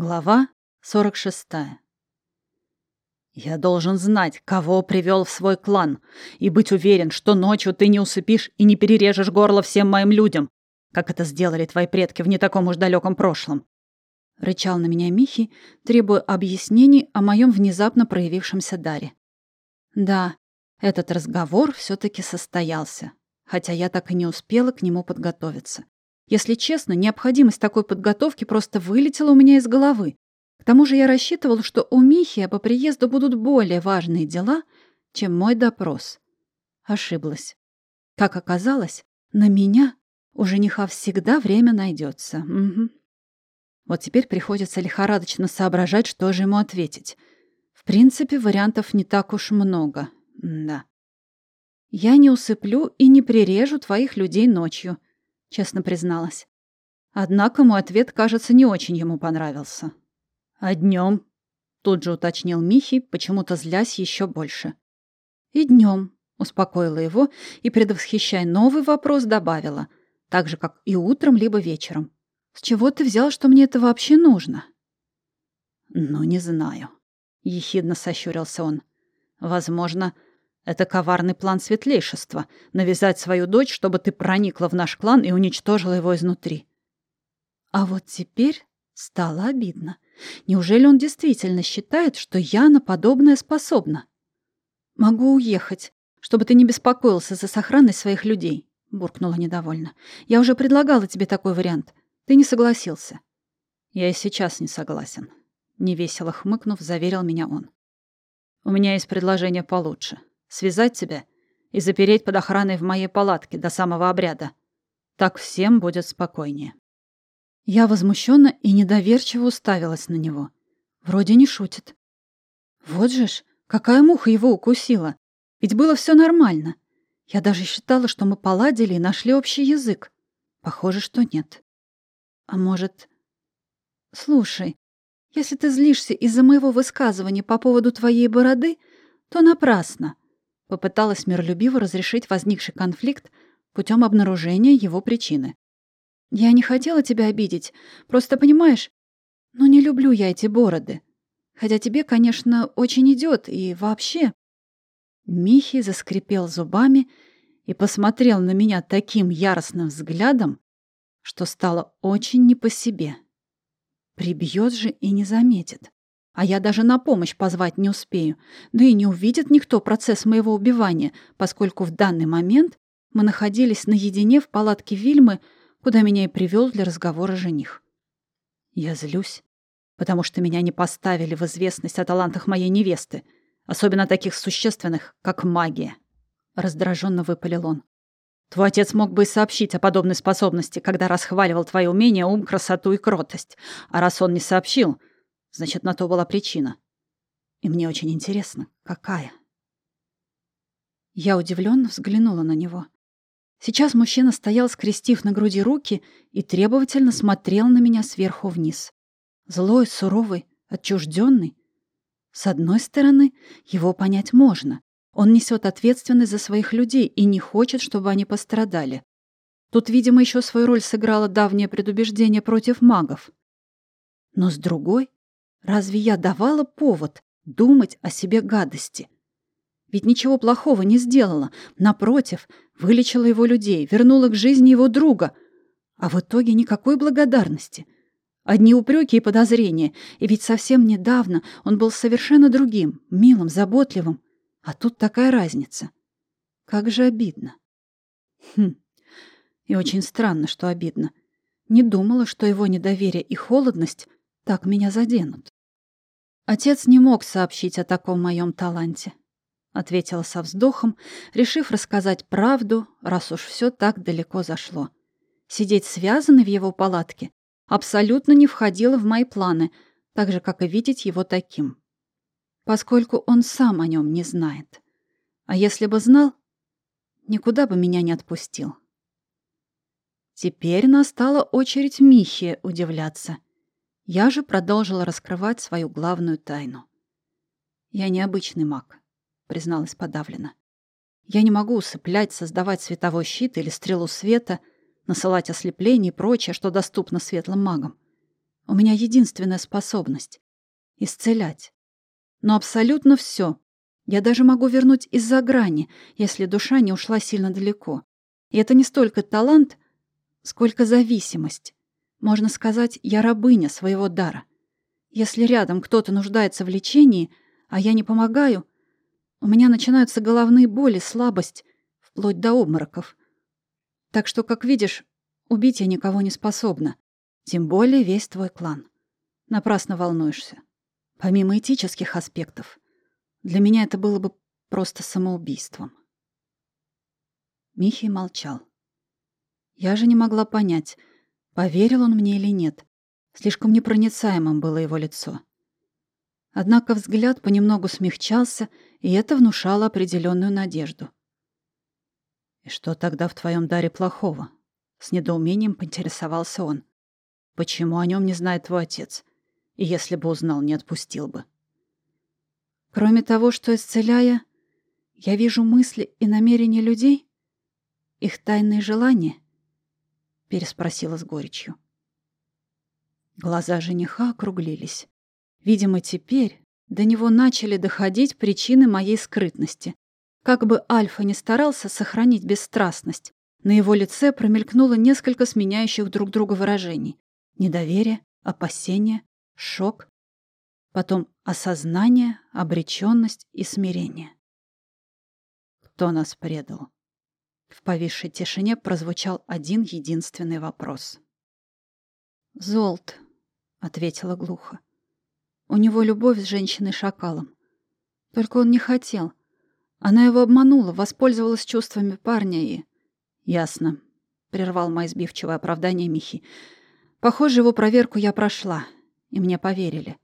Глава 46. «Я должен знать, кого привел в свой клан, и быть уверен, что ночью ты не усыпишь и не перережешь горло всем моим людям, как это сделали твои предки в не таком уж далеком прошлом». Рычал на меня Михи, требуя объяснений о моем внезапно проявившемся даре. Да, этот разговор все таки состоялся, хотя я так и не успела к нему подготовиться. Если честно, необходимость такой подготовки просто вылетела у меня из головы. К тому же я рассчитывал, что у Михи по приезду будут более важные дела, чем мой допрос. Ошиблась. Как оказалось, на меня у жениха всегда время найдется. Угу. Вот теперь приходится лихорадочно соображать, что же ему ответить. В принципе, вариантов не так уж много. да. Я не усыплю и не прирежу твоих людей ночью —— честно призналась. Однако мой ответ, кажется, не очень ему понравился. «А днем? тут же уточнил Михи, почему-то злясь еще больше. «И днем, успокоила его и, предвосхищая новый вопрос, добавила, так же, как и утром либо вечером. «С чего ты взял, что мне это вообще нужно?» «Ну, не знаю», — ехидно сощурился он. «Возможно, — это коварный план светлейшества — навязать свою дочь, чтобы ты проникла в наш клан и уничтожила его изнутри. А вот теперь стало обидно. Неужели он действительно считает, что я на подобное способна? «Могу уехать, чтобы ты не беспокоился за сохранность своих людей», — буркнула недовольно. «Я уже предлагала тебе такой вариант. Ты не согласился». «Я и сейчас не согласен», — невесело хмыкнув, заверил меня он. «У меня есть предложение получше связать тебя и запереть под охраной в моей палатке до самого обряда. Так всем будет спокойнее». Я возмущенно и недоверчиво уставилась на него. Вроде не шутит. Вот же ж, какая муха его укусила. Ведь было все нормально. Я даже считала, что мы поладили и нашли общий язык. Похоже, что нет. А может... Слушай, если ты злишься из-за моего высказывания по поводу твоей бороды, то напрасно. Попыталась миролюбиво разрешить возникший конфликт путем обнаружения его причины. «Я не хотела тебя обидеть, просто понимаешь, но не люблю я эти бороды. Хотя тебе, конечно, очень идет и вообще...» Михи заскрипел зубами и посмотрел на меня таким яростным взглядом, что стало очень не по себе. Прибьет же и не заметит. А я даже на помощь позвать не успею. Да и не увидит никто процесс моего убивания, поскольку в данный момент мы находились наедине в палатке Вильмы, куда меня и привел для разговора жених. Я злюсь, потому что меня не поставили в известность о талантах моей невесты, особенно таких существенных, как магия. Раздраженно выпалил он. Твой отец мог бы и сообщить о подобной способности, когда расхваливал твои умения, ум, красоту и кротость. А раз он не сообщил, Значит, на то была причина. И мне очень интересно, какая. Я удивленно взглянула на него. Сейчас мужчина стоял, скрестив на груди руки, и требовательно смотрел на меня сверху вниз. Злой, суровый, отчужденный. С одной стороны, его понять можно. Он несет ответственность за своих людей и не хочет, чтобы они пострадали. Тут, видимо, еще свою роль сыграло давнее предубеждение против магов. Но с другой, Разве я давала повод думать о себе гадости? Ведь ничего плохого не сделала. Напротив, вылечила его людей, вернула к жизни его друга. А в итоге никакой благодарности. Одни упреки и подозрения. И ведь совсем недавно он был совершенно другим, милым, заботливым. А тут такая разница. Как же обидно. Хм. И очень странно, что обидно. Не думала, что его недоверие и холодность так меня заденут. Отец не мог сообщить о таком моем таланте, ответила со вздохом, решив рассказать правду, раз уж все так далеко зашло. Сидеть связанной в его палатке абсолютно не входило в мои планы, так же, как и видеть его таким. Поскольку он сам о нем не знает. А если бы знал, никуда бы меня не отпустил. Теперь настала очередь Михе удивляться — я же продолжила раскрывать свою главную тайну. «Я необычный маг», — призналась подавленно. «Я не могу усыплять, создавать световой щит или стрелу света, насылать ослепление и прочее, что доступно светлым магам. У меня единственная способность — исцелять. Но абсолютно все. Я даже могу вернуть из-за грани, если душа не ушла сильно далеко. И это не столько талант, сколько зависимость. Можно сказать, я рабыня своего дара. Если рядом кто-то нуждается в лечении, а я не помогаю, у меня начинаются головные боли, слабость, вплоть до обмороков. Так что, как видишь, убить я никого не способна. Тем более весь твой клан. Напрасно волнуешься. Помимо этических аспектов, для меня это было бы просто самоубийством. Михей молчал. Я же не могла понять, поверил он мне или нет. Слишком непроницаемым было его лицо. Однако взгляд понемногу смягчался, и это внушало определенную надежду. «И что тогда в твоем даре плохого?» С недоумением поинтересовался он. «Почему о нем не знает твой отец? И если бы узнал, не отпустил бы». «Кроме того, что исцеляя, я вижу мысли и намерения людей, их тайные желания?» Переспросила с горечью. Глаза жениха округлились. Видимо, теперь до него начали доходить причины моей скрытности. Как бы Альфа не старался сохранить бесстрастность, на его лице промелькнуло несколько сменяющих друг друга выражений. Недоверие, опасение, шок, потом осознание, обреченность и смирение. Кто нас предал? В повисшей тишине прозвучал один единственный вопрос. «Золт», — ответила глухо. «У него любовь с женщиной-шакалом. Только он не хотел. Она его обманула, воспользовалась чувствами парня и...» «Ясно», — прервал мое сбивчивое оправдание Михи. «Похоже, его проверку я прошла, и мне поверили.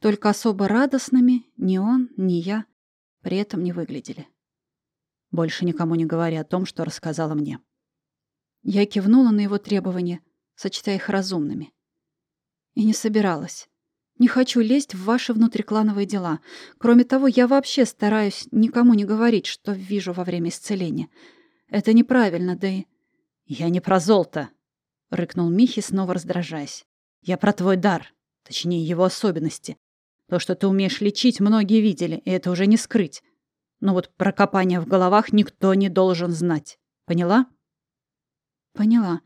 Только особо радостными ни он, ни я при этом не выглядели. Больше никому не говори о том, что рассказала мне». Я кивнула на его требования — сочтя их разумными. И не собиралась. Не хочу лезть в ваши внутриклановые дела. Кроме того, я вообще стараюсь никому не говорить, что вижу во время исцеления. Это неправильно, да и... «Я не про золото!» — рыкнул Михи, снова раздражаясь. «Я про твой дар, точнее, его особенности. То, что ты умеешь лечить, многие видели, и это уже не скрыть. Но вот про копание в головах никто не должен знать. Поняла?» «Поняла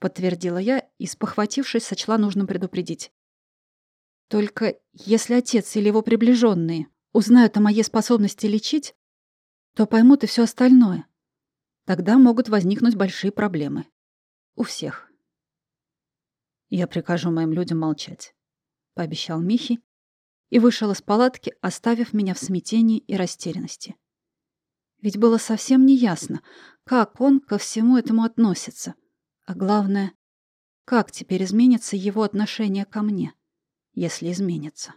подтвердила я и, спохватившись, сочла нужным предупредить. Только если отец или его приближенные узнают о моей способности лечить, то поймут и все остальное. Тогда могут возникнуть большие проблемы. У всех. Я прикажу моим людям молчать, пообещал Михи и вышел из палатки, оставив меня в смятении и растерянности. Ведь было совсем неясно, как он ко всему этому относится. А главное, как теперь изменится его отношение ко мне, если изменится?